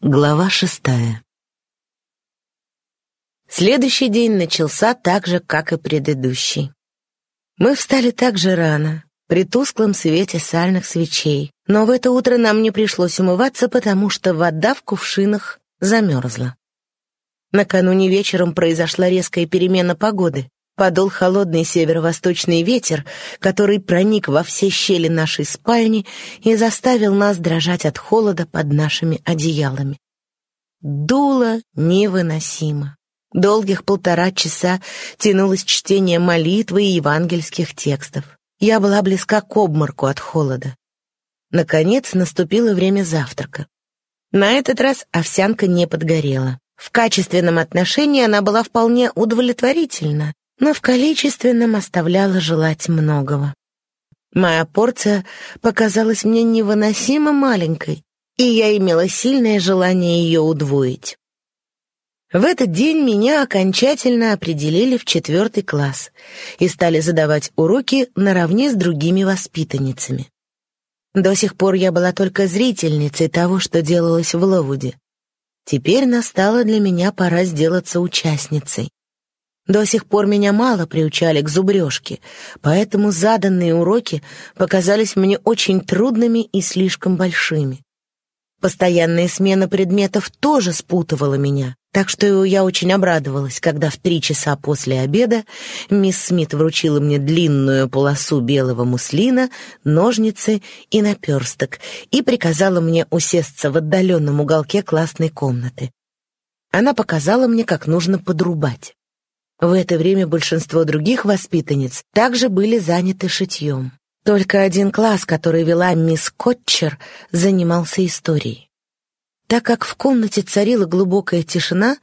Глава шестая Следующий день начался так же, как и предыдущий. Мы встали так же рано, при тусклом свете сальных свечей, но в это утро нам не пришлось умываться, потому что вода в кувшинах замерзла. Накануне вечером произошла резкая перемена погоды. Подул холодный северо-восточный ветер, который проник во все щели нашей спальни и заставил нас дрожать от холода под нашими одеялами. Дуло невыносимо. Долгих полтора часа тянулось чтение молитвы и евангельских текстов. Я была близка к обморку от холода. Наконец наступило время завтрака. На этот раз овсянка не подгорела. В качественном отношении она была вполне удовлетворительна, но в количественном оставляла желать многого. Моя порция показалась мне невыносимо маленькой, и я имела сильное желание ее удвоить. В этот день меня окончательно определили в четвертый класс и стали задавать уроки наравне с другими воспитанницами. До сих пор я была только зрительницей того, что делалось в Ловуде. Теперь настала для меня пора сделаться участницей. До сих пор меня мало приучали к зубрежке, поэтому заданные уроки показались мне очень трудными и слишком большими. Постоянная смена предметов тоже спутывала меня, так что я очень обрадовалась, когда в три часа после обеда мисс Смит вручила мне длинную полосу белого муслина, ножницы и наперсток и приказала мне усесться в отдаленном уголке классной комнаты. Она показала мне, как нужно подрубать. В это время большинство других воспитанниц также были заняты шитьем. Только один класс, который вела мисс Котчер, занимался историей. Так как в комнате царила глубокая тишина,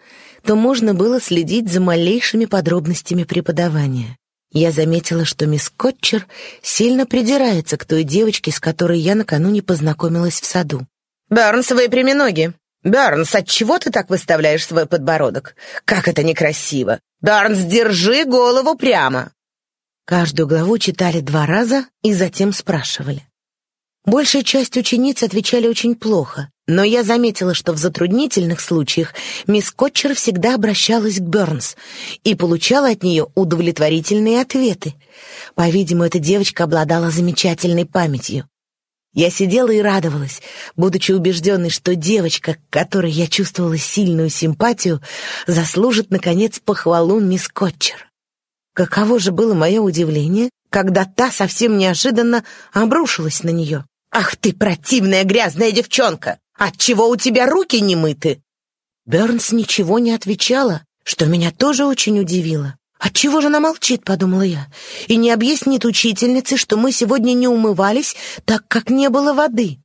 то можно было следить за малейшими подробностями преподавания. Я заметила, что мисс Котчер сильно придирается к той девочке, с которой я накануне познакомилась в саду. «Бернс, выпрями ноги!» «Бернс, отчего ты так выставляешь свой подбородок? Как это некрасиво! Бернс, держи голову прямо!» Каждую главу читали два раза и затем спрашивали. Большая часть учениц отвечали очень плохо, но я заметила, что в затруднительных случаях мисс Котчер всегда обращалась к Бернс и получала от нее удовлетворительные ответы. По-видимому, эта девочка обладала замечательной памятью. Я сидела и радовалась, будучи убежденной, что девочка, к которой я чувствовала сильную симпатию, заслужит, наконец, похвалу мисс Котчер. Каково же было мое удивление, когда та совсем неожиданно обрушилась на нее. «Ах ты, противная грязная девчонка! Отчего у тебя руки не мыты?» Бернс ничего не отвечала, что меня тоже очень удивило. «Отчего же она молчит?» — подумала я. «И не объяснит учительнице, что мы сегодня не умывались, так как не было воды».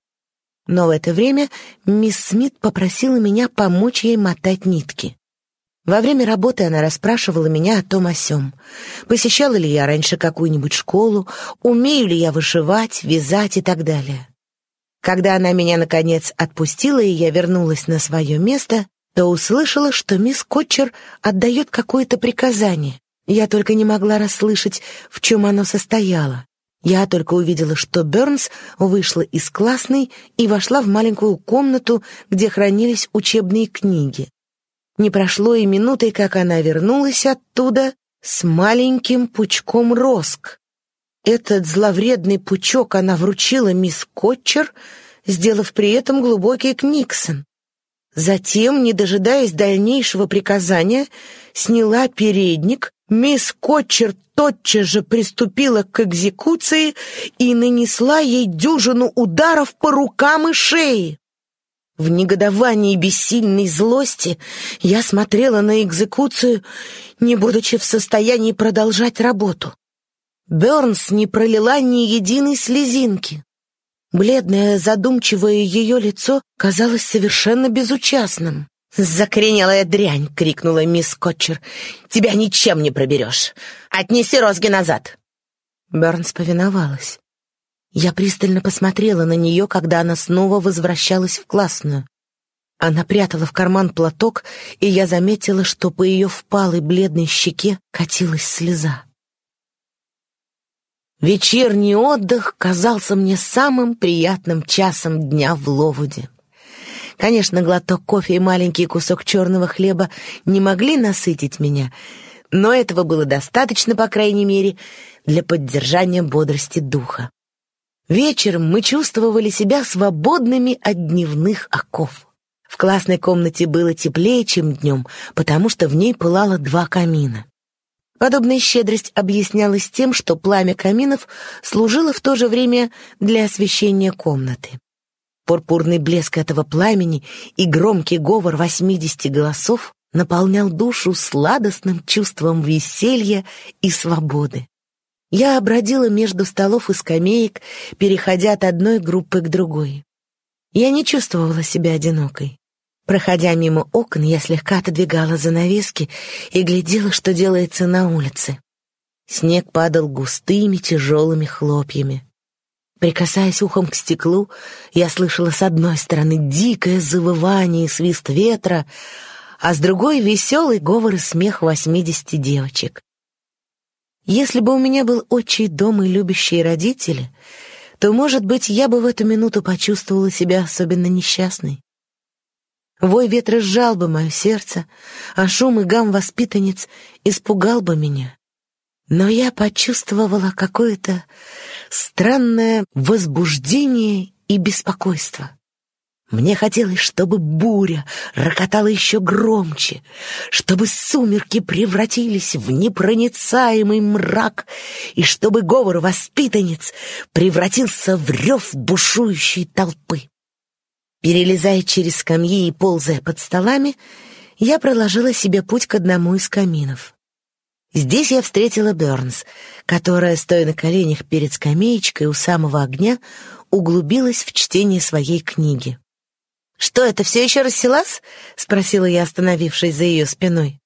Но в это время мисс Смит попросила меня помочь ей мотать нитки. Во время работы она расспрашивала меня о том о сём. Посещала ли я раньше какую-нибудь школу, умею ли я вышивать, вязать и так далее. Когда она меня, наконец, отпустила, и я вернулась на свое место, то услышала, что мисс Котчер отдает какое-то приказание. Я только не могла расслышать, в чем оно состояло. Я только увидела, что Бернс вышла из классной и вошла в маленькую комнату, где хранились учебные книги. Не прошло и минуты, как она вернулась оттуда с маленьким пучком роск. Этот зловредный пучок она вручила мисс Котчер, сделав при этом глубокий книксон. Затем, не дожидаясь дальнейшего приказания, сняла передник, мисс Котчер тотчас же приступила к экзекуции и нанесла ей дюжину ударов по рукам и шее. В негодовании и бессильной злости я смотрела на экзекуцию, не будучи в состоянии продолжать работу. Бернс не пролила ни единой слезинки. Бледное, задумчивое ее лицо казалось совершенно безучастным. «Закоренелая дрянь!» — крикнула мисс Котчер. «Тебя ничем не проберешь! Отнеси розги назад!» Бернс повиновалась. Я пристально посмотрела на нее, когда она снова возвращалась в классную. Она прятала в карман платок, и я заметила, что по ее впалой бледной щеке катилась слеза. Вечерний отдых казался мне самым приятным часом дня в Ловуде. Конечно, глоток кофе и маленький кусок черного хлеба не могли насытить меня, но этого было достаточно, по крайней мере, для поддержания бодрости духа. Вечером мы чувствовали себя свободными от дневных оков. В классной комнате было теплее, чем днем, потому что в ней пылало два камина. Подобная щедрость объяснялась тем, что пламя каминов служило в то же время для освещения комнаты. Пурпурный блеск этого пламени и громкий говор восьмидесяти голосов наполнял душу сладостным чувством веселья и свободы. Я обродила между столов и скамеек, переходя от одной группы к другой. Я не чувствовала себя одинокой. Проходя мимо окон, я слегка отодвигала занавески и глядела, что делается на улице. Снег падал густыми тяжелыми хлопьями. Прикасаясь ухом к стеклу, я слышала с одной стороны дикое завывание и свист ветра, а с другой — веселый говор и смех восьмидесяти девочек. Если бы у меня был отчий дом и любящие родители, то, может быть, я бы в эту минуту почувствовала себя особенно несчастной. Вой ветра сжал бы мое сердце, а шум и гам воспитанниц испугал бы меня. Но я почувствовала какое-то странное возбуждение и беспокойство. Мне хотелось, чтобы буря рокотала еще громче, чтобы сумерки превратились в непроницаемый мрак, и чтобы говор воспитанниц превратился в рев бушующей толпы. Перелезая через скамьи и ползая под столами, я проложила себе путь к одному из каминов. Здесь я встретила Бернс, которая, стоя на коленях перед скамеечкой у самого огня, углубилась в чтение своей книги. «Что, это все еще расселась?» — спросила я, остановившись за ее спиной.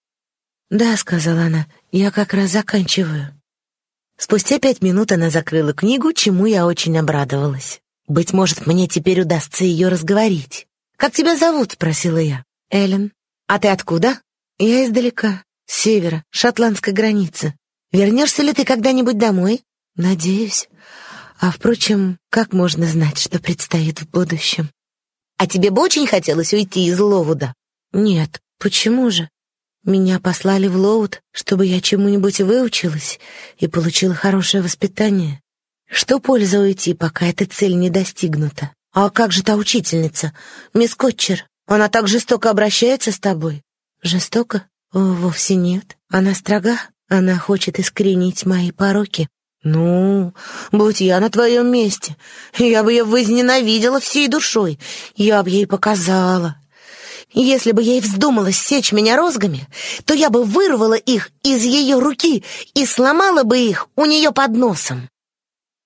«Да», — сказала она, — «я как раз заканчиваю». Спустя пять минут она закрыла книгу, чему я очень обрадовалась. Быть может, мне теперь удастся ее разговорить. «Как тебя зовут?» — спросила я. «Эллен». «А ты откуда?» «Я издалека, с севера, шотландской границы. Вернешься ли ты когда-нибудь домой?» «Надеюсь. А, впрочем, как можно знать, что предстоит в будущем?» А тебе бы очень хотелось уйти из Ловуда? Нет, почему же? Меня послали в Лоуд, чтобы я чему-нибудь выучилась и получила хорошее воспитание. Что польза уйти, пока эта цель не достигнута? А как же та учительница, мисс Котчер? Она так жестоко обращается с тобой? Жестоко? О, вовсе нет. Она строга. Она хочет искоренить мои пороки. «Ну, будь я на твоем месте, я бы ее возненавидела всей душой, я бы ей показала. Если бы ей вздумалось сечь меня розгами, то я бы вырвала их из ее руки и сломала бы их у нее под носом.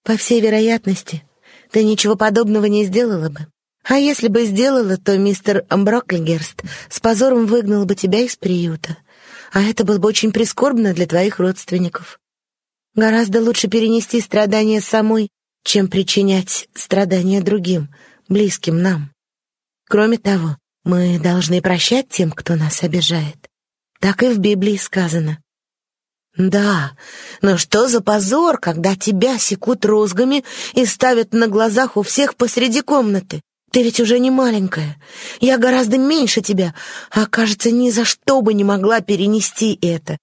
По всей вероятности, ты ничего подобного не сделала бы. А если бы сделала, то мистер Брокльгерст с позором выгнал бы тебя из приюта. А это было бы очень прискорбно для твоих родственников. Гораздо лучше перенести страдания самой, чем причинять страдания другим, близким нам. Кроме того, мы должны прощать тем, кто нас обижает. Так и в Библии сказано. Да, но что за позор, когда тебя секут розгами и ставят на глазах у всех посреди комнаты? Ты ведь уже не маленькая. Я гораздо меньше тебя, а, кажется, ни за что бы не могла перенести это.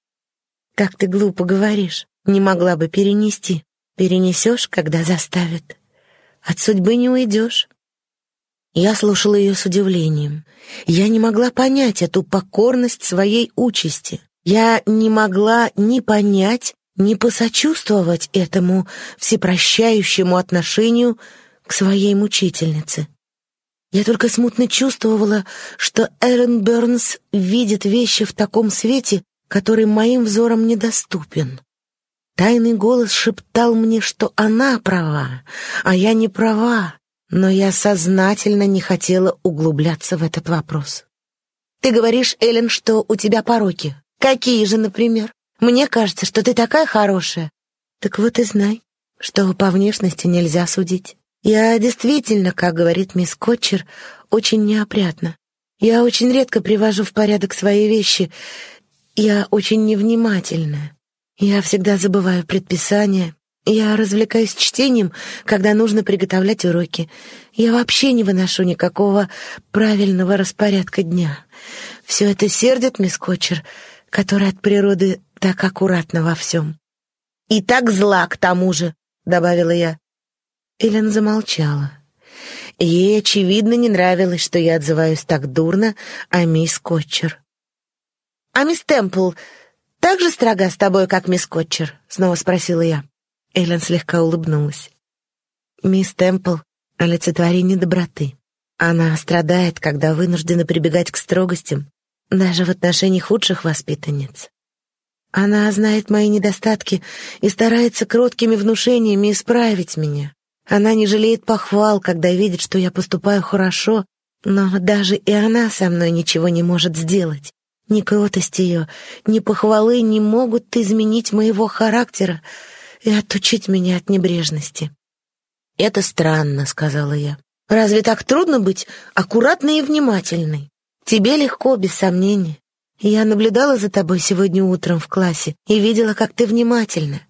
Как ты глупо говоришь не могла бы перенести. Перенесешь, когда заставят. От судьбы не уйдешь. Я слушала ее с удивлением. Я не могла понять эту покорность своей участи. Я не могла ни понять, ни посочувствовать этому всепрощающему отношению к своей мучительнице. Я только смутно чувствовала, что Эрен Бернс видит вещи в таком свете, который моим взором недоступен. Тайный голос шептал мне, что она права, а я не права, но я сознательно не хотела углубляться в этот вопрос. «Ты говоришь, Эллен, что у тебя пороки. Какие же, например? Мне кажется, что ты такая хорошая». «Так вот и знай, что по внешности нельзя судить. Я действительно, как говорит мисс Котчер, очень неопрятна. Я очень редко привожу в порядок свои вещи. Я очень невнимательная. Я всегда забываю предписания Я развлекаюсь чтением, когда нужно приготовлять уроки. Я вообще не выношу никакого правильного распорядка дня. Все это сердит мисс Кочер, которая от природы так аккуратна во всем. «И так зла, к тому же», — добавила я. Эллен замолчала. Ей, очевидно, не нравилось, что я отзываюсь так дурно о мисс Кочер. «А мисс Темпл так же строга с тобой, как мисс Кочер?» — снова спросила я. Эллен слегка улыбнулась. «Мисс Темпл — олицетворение доброты. Она страдает, когда вынуждена прибегать к строгостям, даже в отношении худших воспитанниц. Она знает мои недостатки и старается кроткими внушениями исправить меня. Она не жалеет похвал, когда видит, что я поступаю хорошо, но даже и она со мной ничего не может сделать. Ни кротость ее, ни похвалы не могут изменить моего характера, и отучить меня от небрежности. «Это странно», — сказала я. «Разве так трудно быть аккуратной и внимательной? Тебе легко, без сомнения. Я наблюдала за тобой сегодня утром в классе и видела, как ты внимательна.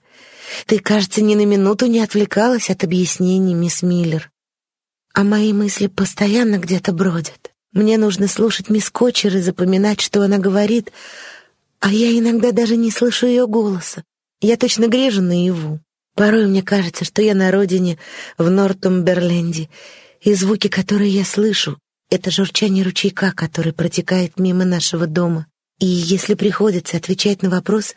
Ты, кажется, ни на минуту не отвлекалась от объяснений, мисс Миллер. А мои мысли постоянно где-то бродят. Мне нужно слушать мисс Кочер и запоминать, что она говорит, а я иногда даже не слышу ее голоса. Я точно грежу наяву. Порой мне кажется, что я на родине в Нортумберленде, и звуки, которые я слышу, это журчание ручейка, который протекает мимо нашего дома. И если приходится отвечать на вопрос,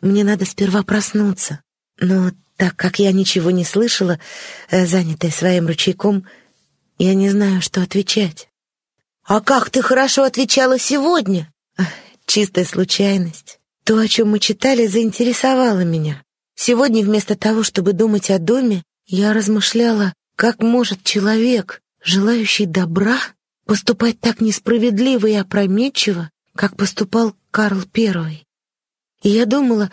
мне надо сперва проснуться. Но так как я ничего не слышала, э, занятая своим ручейком, я не знаю, что отвечать. «А как ты хорошо отвечала сегодня?» «Чистая случайность. То, о чем мы читали, заинтересовало меня. Сегодня вместо того, чтобы думать о доме, я размышляла, как может человек, желающий добра, поступать так несправедливо и опрометчиво, как поступал Карл Первый. И я думала,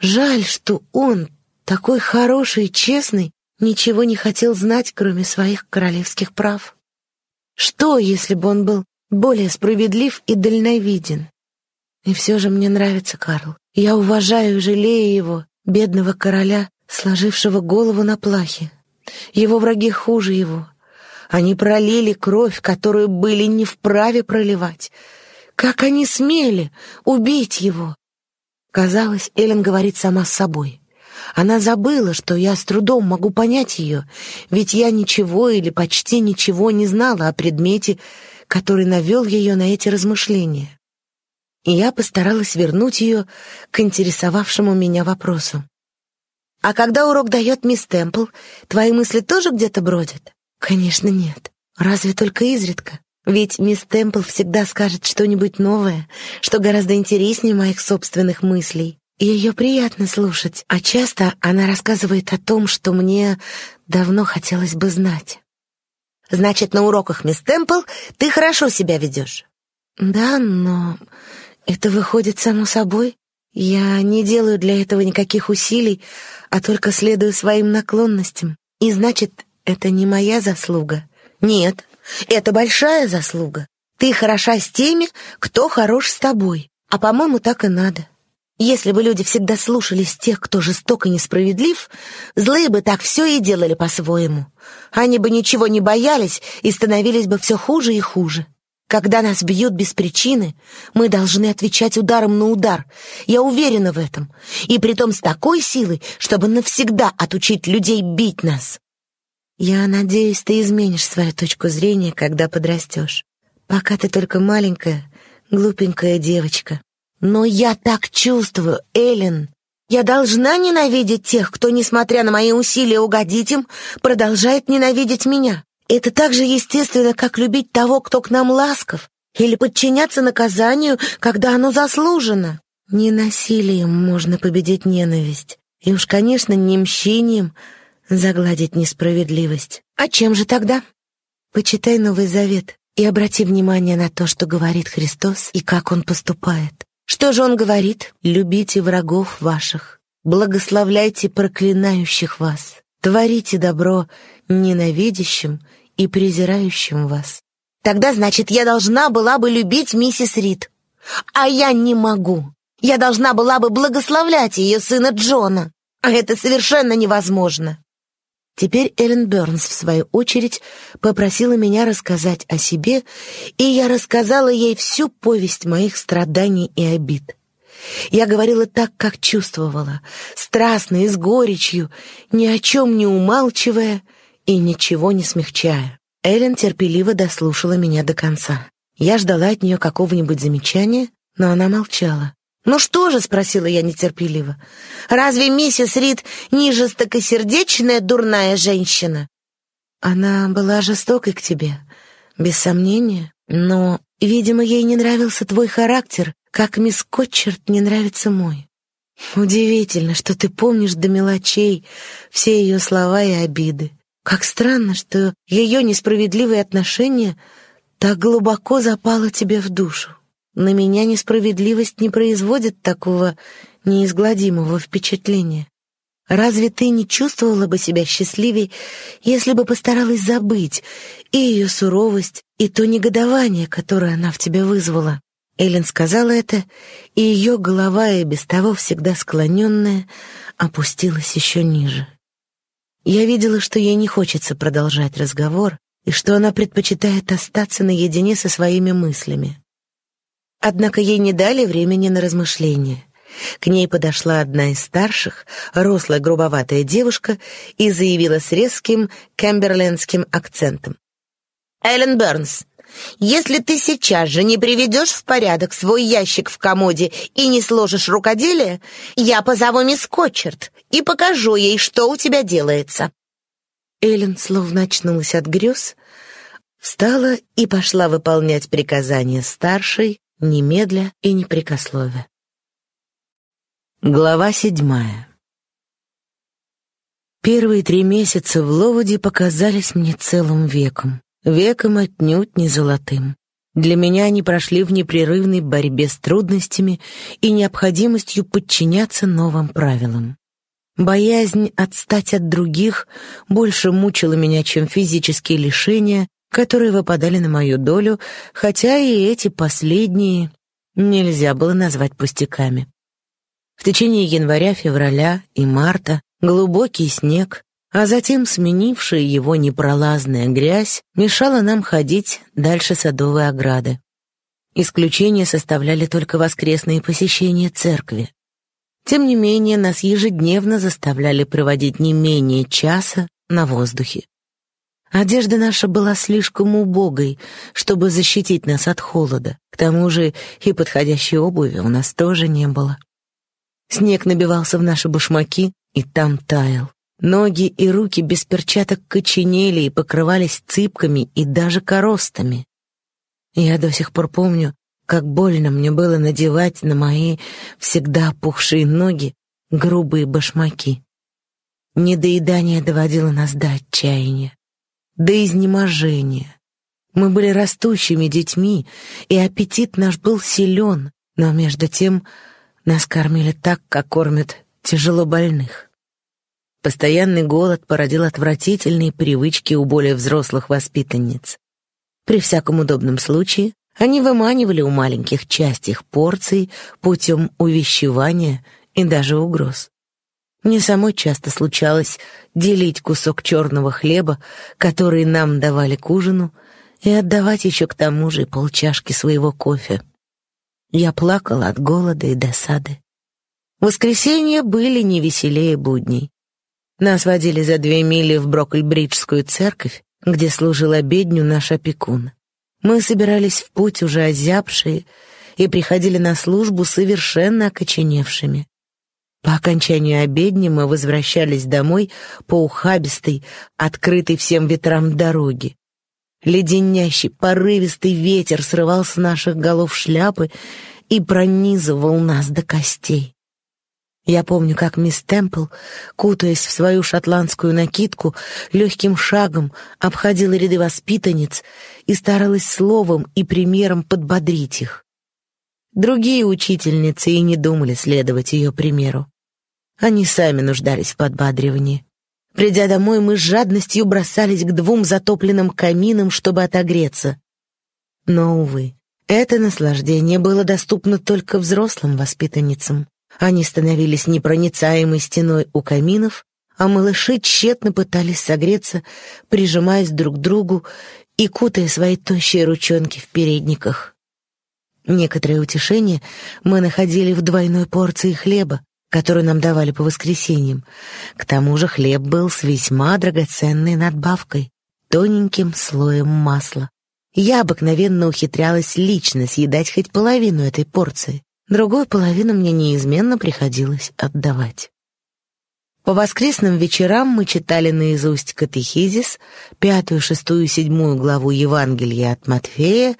жаль, что он, такой хороший и честный, ничего не хотел знать, кроме своих королевских прав. Что, если бы он был более справедлив и дальновиден? И все же мне нравится Карл. Я уважаю и жалею его, бедного короля, сложившего голову на плахе. Его враги хуже его. Они пролили кровь, которую были не вправе проливать. Как они смели убить его? Казалось, Эллен говорит сама с собой. Она забыла, что я с трудом могу понять ее, ведь я ничего или почти ничего не знала о предмете, который навел ее на эти размышления и я постаралась вернуть ее к интересовавшему меня вопросу. «А когда урок дает мисс Темпл, твои мысли тоже где-то бродят?» «Конечно, нет. Разве только изредка. Ведь мисс Темпл всегда скажет что-нибудь новое, что гораздо интереснее моих собственных мыслей. И ее приятно слушать, а часто она рассказывает о том, что мне давно хотелось бы знать». «Значит, на уроках мисс Темпл ты хорошо себя ведешь?» «Да, но это выходит само собой. Я не делаю для этого никаких усилий, а только следую своим наклонностям. И значит, это не моя заслуга. Нет, это большая заслуга. Ты хороша с теми, кто хорош с тобой. А, по-моему, так и надо. Если бы люди всегда слушались тех, кто жесток и несправедлив, злые бы так все и делали по-своему. Они бы ничего не боялись и становились бы все хуже и хуже. Когда нас бьют без причины, мы должны отвечать ударом на удар. Я уверена в этом. И притом с такой силой, чтобы навсегда отучить людей бить нас. Я надеюсь, ты изменишь свою точку зрения, когда подрастешь. Пока ты только маленькая, глупенькая девочка. Но я так чувствую, Эллен. Я должна ненавидеть тех, кто, несмотря на мои усилия угодить им, продолжает ненавидеть меня. Это так же естественно, как любить того, кто к нам ласков, или подчиняться наказанию, когда оно заслужено. Не насилием можно победить ненависть, и уж, конечно, не мщением загладить несправедливость. А чем же тогда? Почитай Новый Завет и обрати внимание на то, что говорит Христос и как Он поступает. Что же Он говорит? «Любите врагов ваших, благословляйте проклинающих вас, творите добро ненавидящим и презирающим вас. Тогда, значит, я должна была бы любить миссис Рид. А я не могу. Я должна была бы благословлять ее сына Джона. а это совершенно невозможно. Теперь Эллен Бёрнс, в свою очередь, попросила меня рассказать о себе, и я рассказала ей всю повесть моих страданий и обид. Я говорила так, как чувствовала, страстно и с горечью, ни о чем не умалчивая и ничего не смягчая. Эллен терпеливо дослушала меня до конца. Я ждала от нее какого-нибудь замечания, но она молчала. «Ну что же?» — спросила я нетерпеливо. «Разве миссис Рид не жестокосердечная дурная женщина?» «Она была жестокой к тебе, без сомнения, но, видимо, ей не нравился твой характер, как мисс Котчерт не нравится мой. Удивительно, что ты помнишь до мелочей все ее слова и обиды. Как странно, что ее несправедливые отношения так глубоко запало тебе в душу. На меня несправедливость не производит такого неизгладимого впечатления. Разве ты не чувствовала бы себя счастливей, если бы постаралась забыть и ее суровость, и то негодование, которое она в тебе вызвала? Эллен сказала это, и ее голова, и без того всегда склоненная, опустилась еще ниже. Я видела, что ей не хочется продолжать разговор, и что она предпочитает остаться наедине со своими мыслями. Однако ей не дали времени на размышления. К ней подошла одна из старших, рослая грубоватая девушка, и заявила с резким кемберлендским акцентом. «Эллен Бернс, если ты сейчас же не приведешь в порядок свой ящик в комоде и не сложишь рукоделие, я позову мисс Кочерт и покажу ей, что у тебя делается». Эллен словно очнулась от грез, встала и пошла выполнять приказания старшей, немедля и непрекословия. Глава седьмая Первые три месяца в Ловоде показались мне целым веком, веком отнюдь не золотым. Для меня они прошли в непрерывной борьбе с трудностями и необходимостью подчиняться новым правилам. Боязнь отстать от других больше мучила меня, чем физические лишения, которые выпадали на мою долю, хотя и эти последние нельзя было назвать пустяками. В течение января, февраля и марта глубокий снег, а затем сменившая его непролазная грязь мешала нам ходить дальше садовой ограды. Исключение составляли только воскресные посещения церкви. Тем не менее, нас ежедневно заставляли проводить не менее часа на воздухе. Одежда наша была слишком убогой, чтобы защитить нас от холода. К тому же и подходящей обуви у нас тоже не было. Снег набивался в наши башмаки и там таял. Ноги и руки без перчаток коченели и покрывались цыпками и даже коростами. Я до сих пор помню, как больно мне было надевать на мои всегда опухшие ноги грубые башмаки. Недоедание доводило нас до отчаяния до изнеможения. Мы были растущими детьми, и аппетит наш был силен, но между тем нас кормили так, как кормят тяжело больных. Постоянный голод породил отвратительные привычки у более взрослых воспитанниц. При всяком удобном случае они выманивали у маленьких часть их порций путем увещевания и даже угроз. Мне самой часто случалось делить кусок черного хлеба, который нам давали к ужину, и отдавать еще к тому же полчашки своего кофе. Я плакала от голода и досады. Воскресенья были не веселее будней. Нас водили за две мили в Брокль-Бриджскую церковь, где служил обедню наш опекун. Мы собирались в путь уже озябшие и приходили на службу совершенно окоченевшими. По окончанию обедни мы возвращались домой по ухабистой, открытой всем ветрам дороги. Леденящий, порывистый ветер срывал с наших голов шляпы и пронизывал нас до костей. Я помню, как мисс Темпл, кутаясь в свою шотландскую накидку, легким шагом обходила ряды воспитанниц и старалась словом и примером подбодрить их. Другие учительницы и не думали следовать ее примеру. Они сами нуждались в подбадривании. Придя домой, мы с жадностью бросались к двум затопленным каминам, чтобы отогреться. Но, увы, это наслаждение было доступно только взрослым воспитанницам. Они становились непроницаемой стеной у каминов, а малыши тщетно пытались согреться, прижимаясь друг к другу и кутая свои тощие ручонки в передниках. Некоторое утешение мы находили в двойной порции хлеба, которую нам давали по воскресеньям. К тому же хлеб был с весьма драгоценной надбавкой, тоненьким слоем масла. Я обыкновенно ухитрялась лично съедать хоть половину этой порции. Другую половину мне неизменно приходилось отдавать. По воскресным вечерам мы читали наизусть катехизис, пятую, шестую, седьмую главу Евангелия от Матфея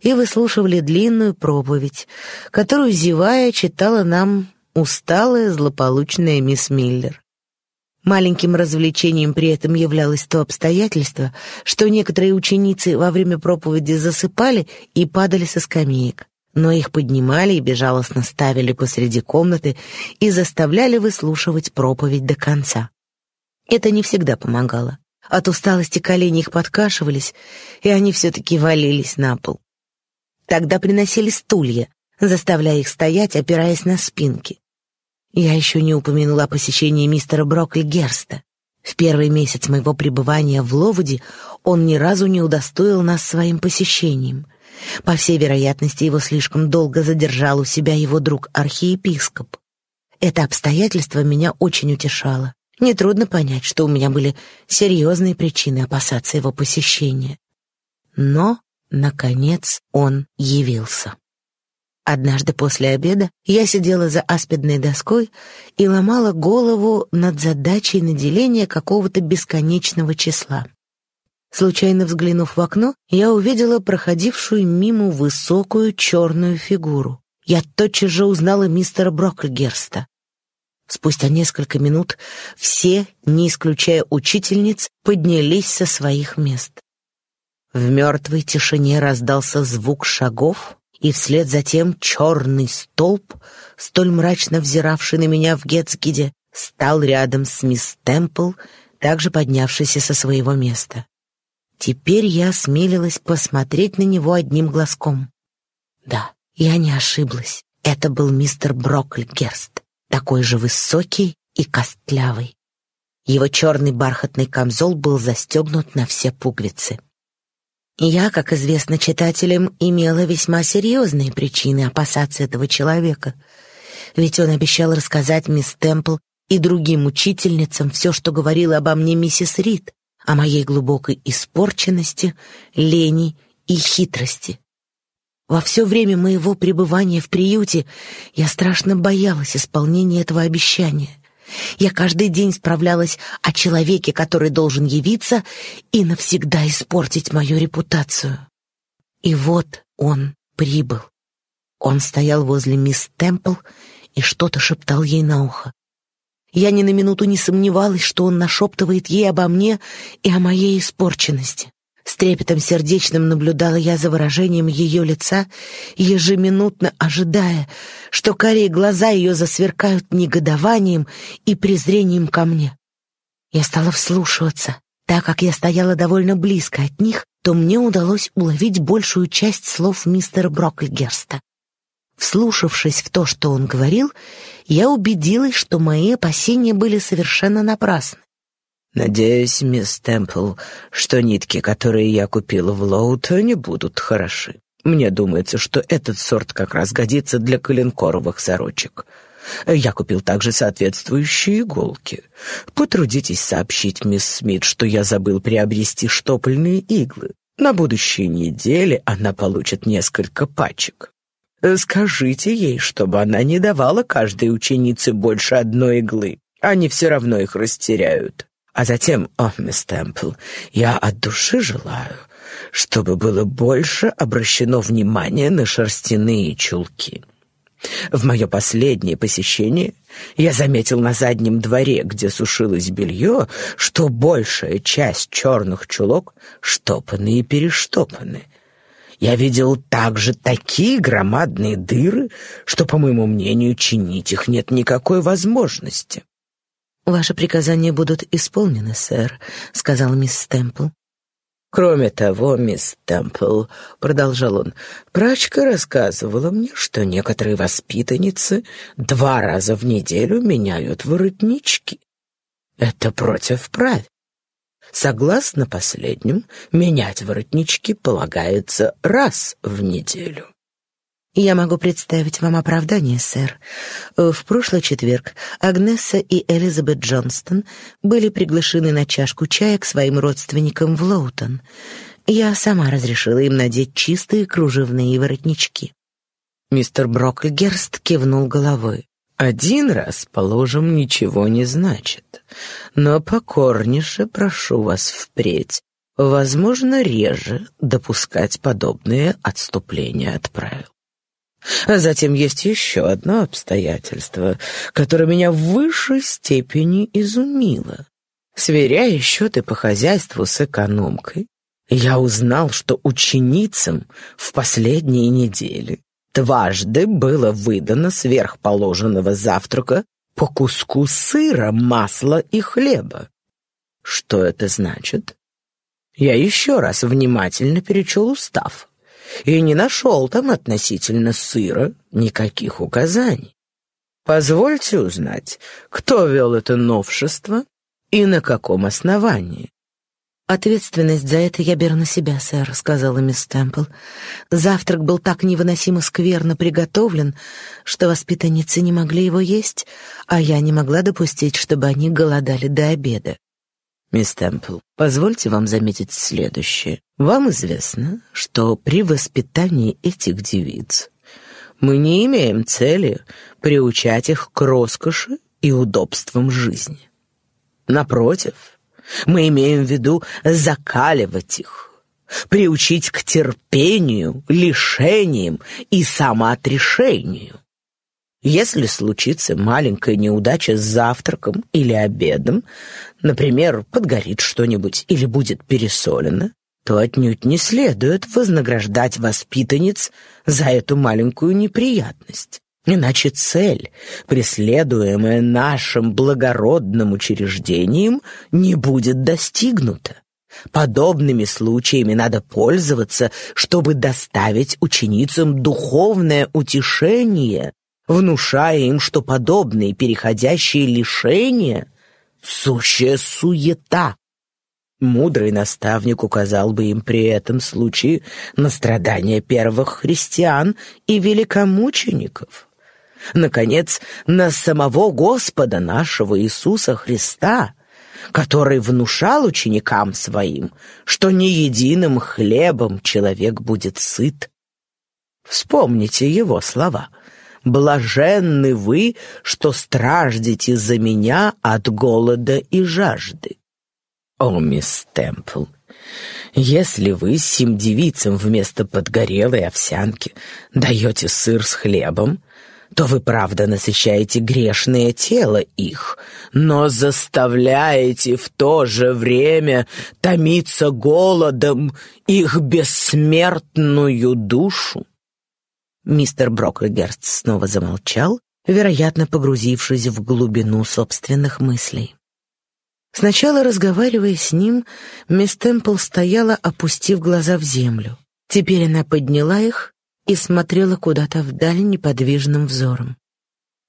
и выслушивали длинную проповедь, которую, зевая, читала нам усталая, злополучная мисс Миллер. Маленьким развлечением при этом являлось то обстоятельство, что некоторые ученицы во время проповеди засыпали и падали со скамеек, но их поднимали и безжалостно ставили посреди комнаты и заставляли выслушивать проповедь до конца. Это не всегда помогало. От усталости колени их подкашивались, и они все-таки валились на пол. Тогда приносили стулья, заставляя их стоять, опираясь на спинки. Я еще не упомянула о посещении мистера Брокли Герста. В первый месяц моего пребывания в Ловуде он ни разу не удостоил нас своим посещением. По всей вероятности, его слишком долго задержал у себя его друг-архиепископ. Это обстоятельство меня очень утешало. Нетрудно понять, что у меня были серьезные причины опасаться его посещения. Но, наконец, он явился. Однажды после обеда я сидела за аспидной доской и ломала голову над задачей наделения какого-то бесконечного числа. Случайно взглянув в окно, я увидела проходившую мимо высокую черную фигуру. Я тотчас же узнала мистера Брокльгерста. Спустя несколько минут все, не исключая учительниц, поднялись со своих мест. В мертвой тишине раздался звук шагов, и вслед за тем черный столб, столь мрачно взиравший на меня в Гетцгиде, стал рядом с мисс Темпл, также поднявшейся со своего места. Теперь я осмелилась посмотреть на него одним глазком. Да, я не ошиблась. Это был мистер Брокльгерст, такой же высокий и костлявый. Его черный бархатный камзол был застегнут на все пуговицы. Я, как известно читателям, имела весьма серьезные причины опасаться этого человека. Ведь он обещал рассказать мисс Темпл и другим учительницам все, что говорила обо мне миссис Рид, о моей глубокой испорченности, лени и хитрости. Во все время моего пребывания в приюте я страшно боялась исполнения этого обещания — я каждый день справлялась о человеке, который должен явиться и навсегда испортить мою репутацию. И вот он прибыл. Он стоял возле мисс Темпл и что-то шептал ей на ухо. Я ни на минуту не сомневалась, что он нашептывает ей обо мне и о моей испорченности. С трепетом сердечным наблюдала я за выражением ее лица, ежеминутно ожидая, что карие глаза ее засверкают негодованием и презрением ко мне. Я стала вслушиваться. Так как я стояла довольно близко от них, то мне удалось уловить большую часть слов мистера Брокльгерста. Вслушавшись в то, что он говорил, я убедилась, что мои опасения были совершенно напрасны. Надеюсь, мисс Темпл, что нитки, которые я купила в Лоуто, будут хороши. Мне думается, что этот сорт как раз годится для коленкоровых сорочек. Я купил также соответствующие иголки. Потрудитесь сообщить мисс Смит, что я забыл приобрести штопольные иглы. На будущей неделе она получит несколько пачек. Скажите ей, чтобы она не давала каждой ученице больше одной иглы. Они все равно их растеряют. А затем, о, мисс Темпл, я от души желаю, чтобы было больше обращено внимание на шерстяные чулки. В мое последнее посещение я заметил на заднем дворе, где сушилось белье, что большая часть черных чулок штопаны и перештопаны. Я видел также такие громадные дыры, что, по моему мнению, чинить их нет никакой возможности. «Ваши приказания будут исполнены, сэр», — сказала мисс Стэмпл. Кроме того, мисс Темпл, — продолжал он, — прачка рассказывала мне, что некоторые воспитанницы два раза в неделю меняют воротнички. Это против правил. Согласно последним, менять воротнички полагается раз в неделю. «Я могу представить вам оправдание, сэр. В прошлый четверг Агнеса и Элизабет Джонстон были приглашены на чашку чая к своим родственникам в Лоутон. Я сама разрешила им надеть чистые кружевные воротнички». Мистер Брокльгерст кивнул головой. «Один раз, положим, ничего не значит. Но покорнейше прошу вас впредь, возможно, реже допускать подобные отступления от правил. А затем есть еще одно обстоятельство, которое меня в высшей степени изумило. Сверяя счеты по хозяйству с экономкой, я узнал, что ученицам в последние недели дважды было выдано сверхположенного завтрака по куску сыра, масла и хлеба. Что это значит? Я еще раз внимательно перечел устав и не нашел там относительно сыра никаких указаний. Позвольте узнать, кто вел это новшество и на каком основании. «Ответственность за это я беру на себя, сэр», — сказала мисс Темпл. «Завтрак был так невыносимо скверно приготовлен, что воспитанницы не могли его есть, а я не могла допустить, чтобы они голодали до обеда. Мисс Темпл, позвольте вам заметить следующее. Вам известно, что при воспитании этих девиц мы не имеем цели приучать их к роскоши и удобствам жизни. Напротив, мы имеем в виду закаливать их, приучить к терпению, лишениям и самоотрешению. Если случится маленькая неудача с завтраком или обедом, например, подгорит что-нибудь или будет пересолено, то отнюдь не следует вознаграждать воспитанниц за эту маленькую неприятность. Иначе цель, преследуемая нашим благородным учреждением, не будет достигнута. Подобными случаями надо пользоваться, чтобы доставить ученицам духовное утешение, внушая им, что подобные переходящие лишения — сущая суета. Мудрый наставник указал бы им при этом случае на страдания первых христиан и великомучеников. Наконец, на самого Господа нашего Иисуса Христа, который внушал ученикам своим, что не единым хлебом человек будет сыт. Вспомните его слова — Блаженны вы, что страждете за меня от голода и жажды. О, мисс Темпл, если вы сим девицам вместо подгорелой овсянки даете сыр с хлебом, то вы правда насыщаете грешное тело их, но заставляете в то же время томиться голодом их бессмертную душу. Мистер Броклигерст снова замолчал, вероятно, погрузившись в глубину собственных мыслей. Сначала, разговаривая с ним, мисс Темпл стояла, опустив глаза в землю. Теперь она подняла их и смотрела куда-то вдаль неподвижным взором.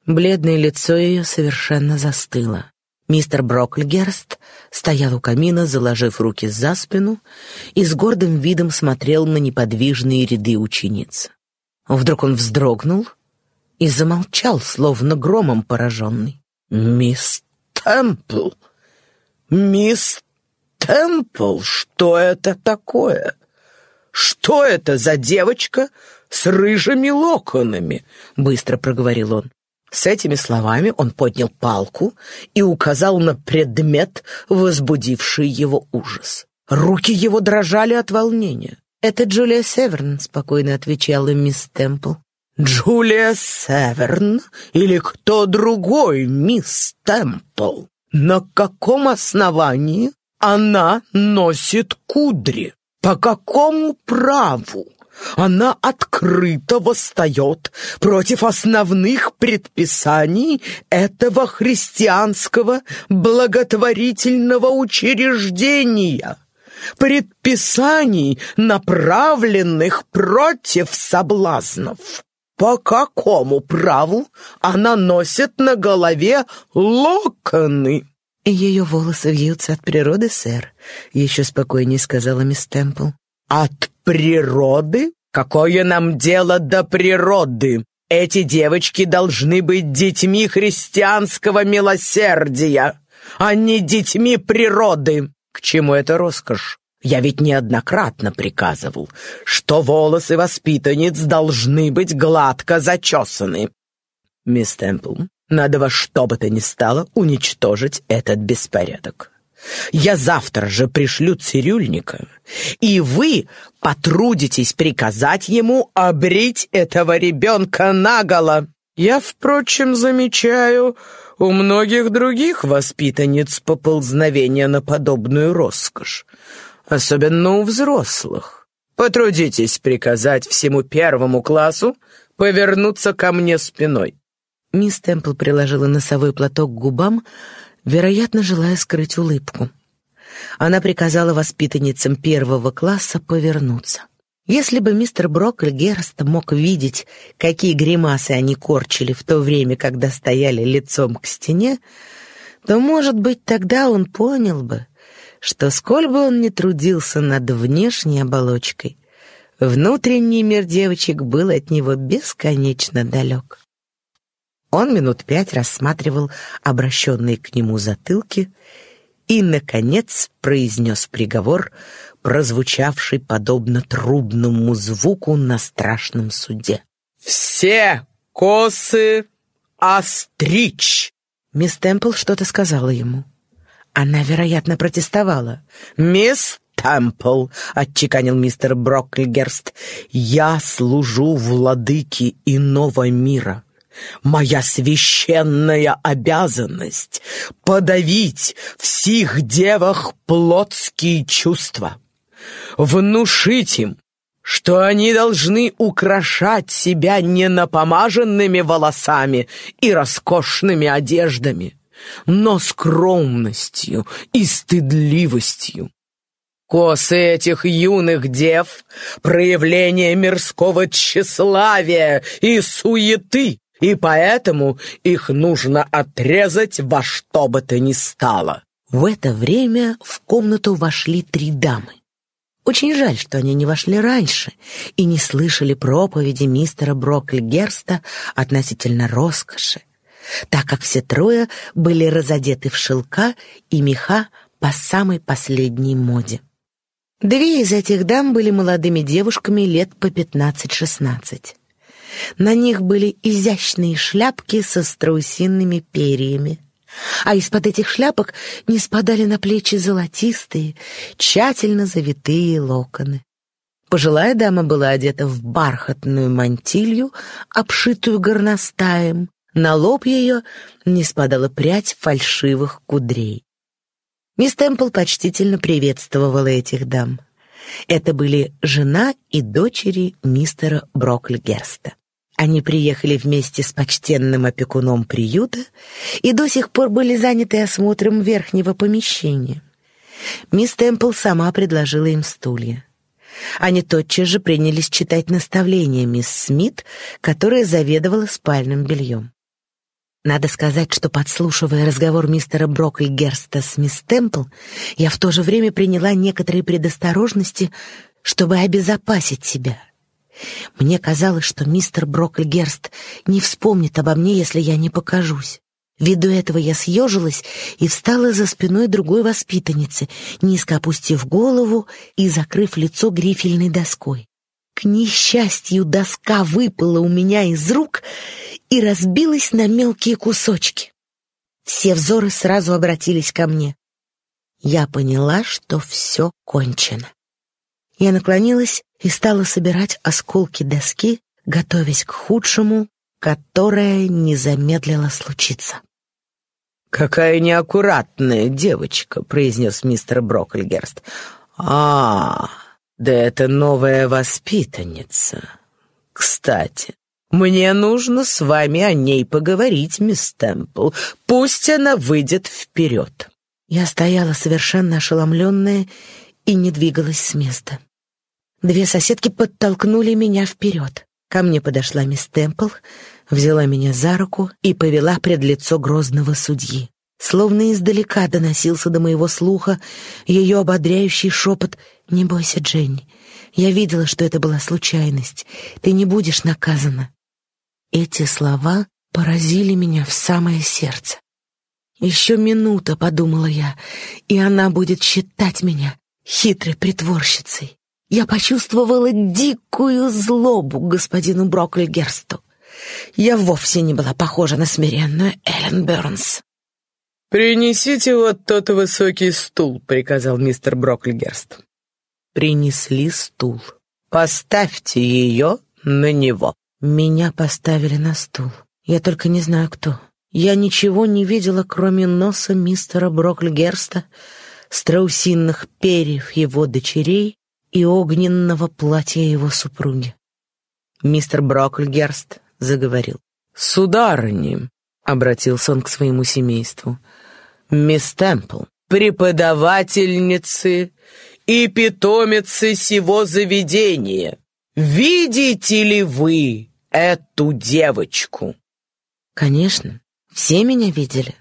Бледное лицо ее совершенно застыло. Мистер Брокльгерст стоял у камина, заложив руки за спину, и с гордым видом смотрел на неподвижные ряды учениц. Вдруг он вздрогнул и замолчал, словно громом пораженный. «Мисс Темпл! Мисс Темпл! Что это такое? Что это за девочка с рыжими локонами?» Быстро проговорил он. С этими словами он поднял палку и указал на предмет, возбудивший его ужас. Руки его дрожали от волнения. «Это Джулия Северн», — спокойно отвечала мисс Темпл. «Джулия Северн или кто другой, мисс Темпл? На каком основании она носит кудри? По какому праву?» Она открыто восстает против основных предписаний этого христианского благотворительного учреждения предписаний, направленных против соблазнов. По какому праву она носит на голове локоны? Ее волосы вьются от природы, сэр, еще спокойнее сказала мисс Темпл. От природы? Какое нам дело до природы? Эти девочки должны быть детьми христианского милосердия, а не детьми природы. К чему эта роскошь? Я ведь неоднократно приказывал, что волосы воспитанниц должны быть гладко зачесаны. Мисс Темпл, надо во что бы то ни стало уничтожить этот беспорядок. Я завтра же пришлю цирюльника, и вы потрудитесь приказать ему обрить этого ребенка наголо. Я, впрочем, замечаю у многих других воспитанниц поползновения на подобную роскошь, особенно у взрослых. Потрудитесь приказать всему первому классу повернуться ко мне спиной. Мисс Темпл приложила носовой платок к губам, вероятно, желая скрыть улыбку. Она приказала воспитанницам первого класса повернуться. Если бы мистер Брокль-Герст мог видеть, какие гримасы они корчили в то время, когда стояли лицом к стене, то, может быть, тогда он понял бы, что сколь бы он ни трудился над внешней оболочкой, внутренний мир девочек был от него бесконечно далек. Он минут пять рассматривал обращенные к нему затылки и, наконец, произнес приговор, прозвучавший подобно трубному звуку на страшном суде. «Все косы остричь!» Мисс Темпл что-то сказала ему. Она, вероятно, протестовала. «Мисс Темпл», — отчеканил мистер Брокльгерст, — «я служу владыке иного мира». Моя священная обязанность — подавить в сих девах плотские чувства, внушить им, что они должны украшать себя не напомаженными волосами и роскошными одеждами, но скромностью и стыдливостью. Косы этих юных дев — проявление мирского тщеславия и суеты, и поэтому их нужно отрезать во что бы то ни стало». В это время в комнату вошли три дамы. Очень жаль, что они не вошли раньше и не слышали проповеди мистера Брокльгерста относительно роскоши, так как все трое были разодеты в шелка и меха по самой последней моде. Две из этих дам были молодыми девушками лет по пятнадцать-шестнадцать. На них были изящные шляпки со страусиными перьями. А из-под этих шляпок не спадали на плечи золотистые, тщательно завитые локоны. Пожилая дама была одета в бархатную мантилью, обшитую горностаем. На лоб ее не спадала прядь фальшивых кудрей. Мисс Темпл почтительно приветствовала этих дам. Это были жена и дочери мистера Брокльгерста. Они приехали вместе с почтенным опекуном приюта и до сих пор были заняты осмотром верхнего помещения. Мисс Темпл сама предложила им стулья. Они тотчас же принялись читать наставления мисс Смит, которая заведовала спальным бельем. Надо сказать, что, подслушивая разговор мистера Брокльгерста с мисс Темпл, я в то же время приняла некоторые предосторожности, чтобы обезопасить себя. Мне казалось, что мистер Брокльгерст не вспомнит обо мне, если я не покажусь. Ввиду этого я съежилась и встала за спиной другой воспитанницы, низко опустив голову и закрыв лицо грифельной доской. К несчастью, доска выпала у меня из рук и разбилась на мелкие кусочки. Все взоры сразу обратились ко мне. Я поняла, что все кончено. Я наклонилась и стала собирать осколки доски, готовясь к худшему, которое не замедлило случиться. «Какая неаккуратная девочка», — произнес мистер Брокльгерст. «А, да это новая воспитанница. Кстати, мне нужно с вами о ней поговорить, мисс Темпл. Пусть она выйдет вперед». Я стояла совершенно ошеломленная и не двигалась с места. Две соседки подтолкнули меня вперед. Ко мне подошла мисс Темпл, взяла меня за руку и повела пред лицо грозного судьи. Словно издалека доносился до моего слуха ее ободряющий шепот «Не бойся, Дженни, я видела, что это была случайность, ты не будешь наказана». Эти слова поразили меня в самое сердце. «Еще минута», — подумала я, — «и она будет считать меня хитрой притворщицей». Я почувствовала дикую злобу господину Брокльгерсту. Я вовсе не была похожа на смиренную Эллен Бернс. «Принесите вот тот высокий стул», — приказал мистер Брокльгерст. Принесли стул. «Поставьте ее на него». Меня поставили на стул. Я только не знаю, кто. Я ничего не видела, кроме носа мистера Брокльгерста, страусинных перьев его дочерей и огненного платья его супруги. Мистер Брокльгерст заговорил. «Сударыни», — обратился он к своему семейству, — «мисс Темпл, преподавательницы и питомицы сего заведения, видите ли вы эту девочку?» «Конечно, все меня видели».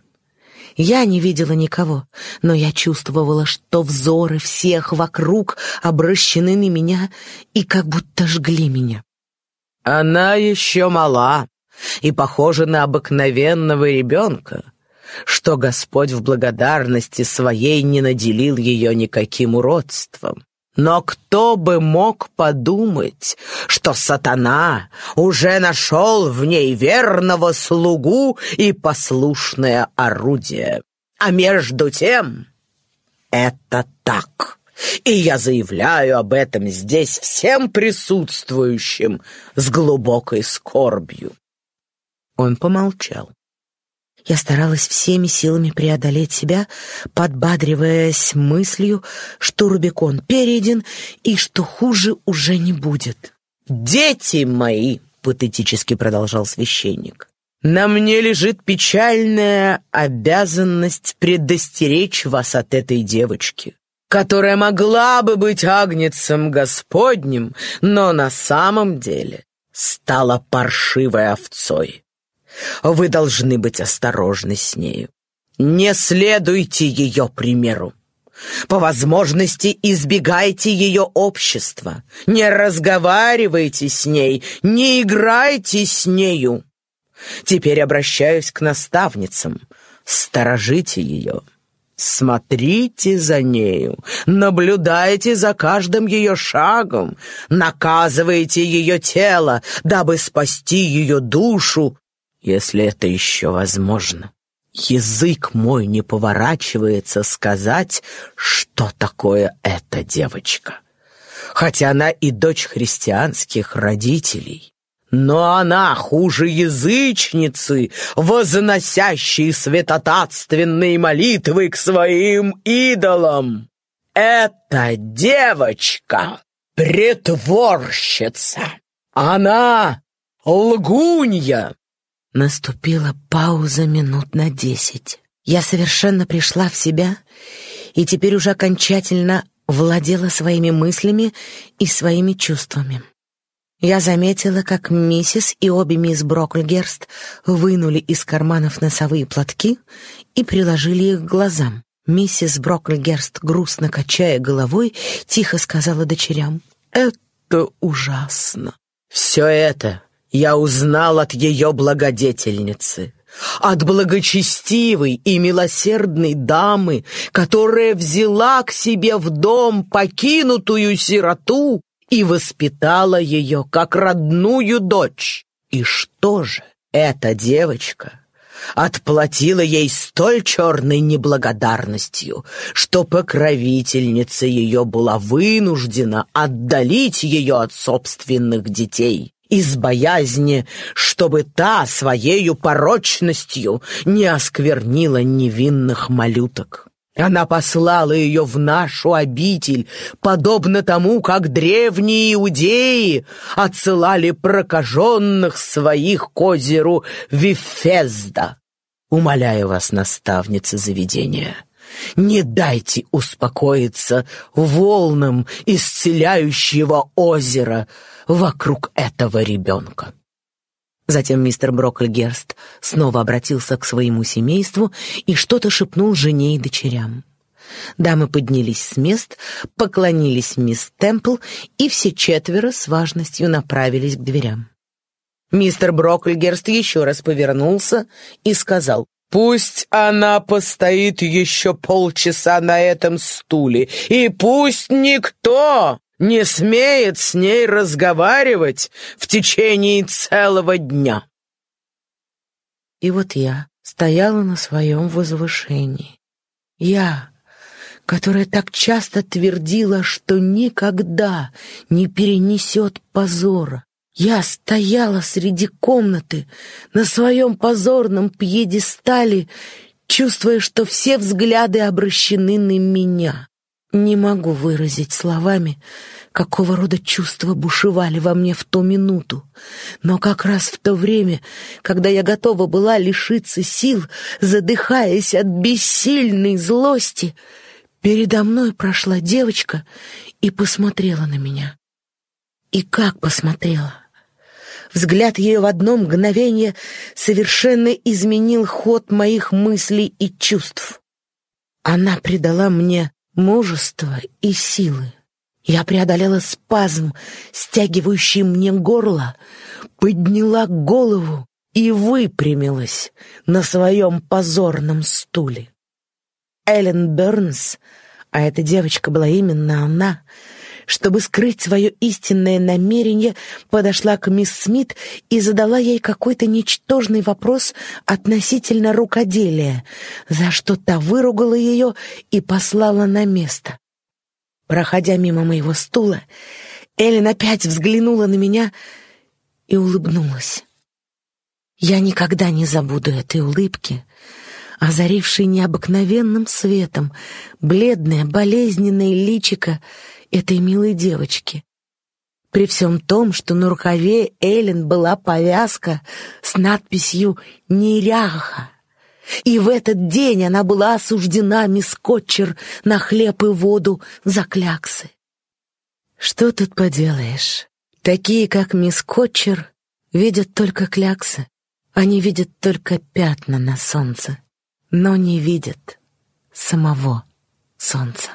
Я не видела никого, но я чувствовала, что взоры всех вокруг обращены на меня и как будто жгли меня. Она еще мала и похожа на обыкновенного ребенка, что Господь в благодарности своей не наделил ее никаким уродством. Но кто бы мог подумать, что сатана уже нашел в ней верного слугу и послушное орудие? А между тем это так. И я заявляю об этом здесь всем присутствующим с глубокой скорбью. Он помолчал. Я старалась всеми силами преодолеть себя, подбадриваясь мыслью, что Рубикон перейден и что хуже уже не будет. «Дети мои!» — патетически продолжал священник. «На мне лежит печальная обязанность предостеречь вас от этой девочки, которая могла бы быть агнецем Господним, но на самом деле стала паршивой овцой. Вы должны быть осторожны с нею. Не следуйте ее примеру. По возможности избегайте ее общества. Не разговаривайте с ней, не играйте с нею. Теперь обращаюсь к наставницам. Сторожите ее. Смотрите за нею, наблюдайте за каждым ее шагом, наказывайте ее тело, дабы спасти ее душу если это еще возможно. Язык мой не поворачивается сказать, что такое эта девочка. Хотя она и дочь христианских родителей. Но она хуже язычницы, возносящей святотатственные молитвы к своим идолам. Эта девочка — притворщица. Она — лгунья, Наступила пауза минут на десять. Я совершенно пришла в себя и теперь уже окончательно владела своими мыслями и своими чувствами. Я заметила, как миссис и обе мисс Брокльгерст вынули из карманов носовые платки и приложили их к глазам. Миссис Брокльгерст, грустно качая головой, тихо сказала дочерям, «Это ужасно». «Все это я узнал от ее благодетельницы, от благочестивой и милосердной дамы, которая взяла к себе в дом покинутую сироту и воспитала ее как родную дочь. И что же, эта девочка отплатила ей столь черной неблагодарностью, что покровительница ее была вынуждена отдалить ее от собственных детей из боязни, чтобы та своею порочностью не осквернила невинных малюток. Она послала ее в нашу обитель, подобно тому, как древние иудеи отсылали прокаженных своих к озеру Вифезда. Умоляю вас, наставница заведения, Не дайте успокоиться волнам исцеляющего озера вокруг этого ребенка. Затем мистер Брокльгерст снова обратился к своему семейству и что-то шепнул жене и дочерям. Дамы поднялись с мест, поклонились мисс Темпл, и все четверо с важностью направились к дверям. Мистер Брокльгерст еще раз повернулся и сказал, «Пусть она постоит еще полчаса на этом стуле, и пусть никто не смеет с ней разговаривать в течение целого дня». И вот я стояла на своем возвышении. Я, которая так часто твердила, что никогда не перенесет позора. Я стояла среди комнаты на своем позорном пьедестале, чувствуя, что все взгляды обращены на меня. Не могу выразить словами, какого рода чувства бушевали во мне в ту минуту. Но как раз в то время, когда я готова была лишиться сил, задыхаясь от бессильной злости, передо мной прошла девочка и посмотрела на меня. И как посмотрела! Взгляд ее в одно мгновение совершенно изменил ход моих мыслей и чувств. Она придала мне мужество и силы. Я преодолела спазм, стягивающий мне горло, подняла голову и выпрямилась на своем позорном стуле. Эллен Бернс, а эта девочка была именно она, чтобы скрыть свое истинное намерение, подошла к мисс Смит и задала ей какой-то ничтожный вопрос относительно рукоделия, за что та выругала ее и послала на место. Проходя мимо моего стула, Эллен опять взглянула на меня и улыбнулась. Я никогда не забуду этой улыбки, озарившей необыкновенным светом бледное, болезненное личико этой милой девочки. При всем том, что на рукаве Эллен была повязка с надписью «Неряха». И в этот день она была осуждена мисс Котчер на хлеб и воду за кляксы. Что тут поделаешь? Такие, как мисс Котчер, видят только кляксы. Они видят только пятна на солнце, но не видят самого солнца.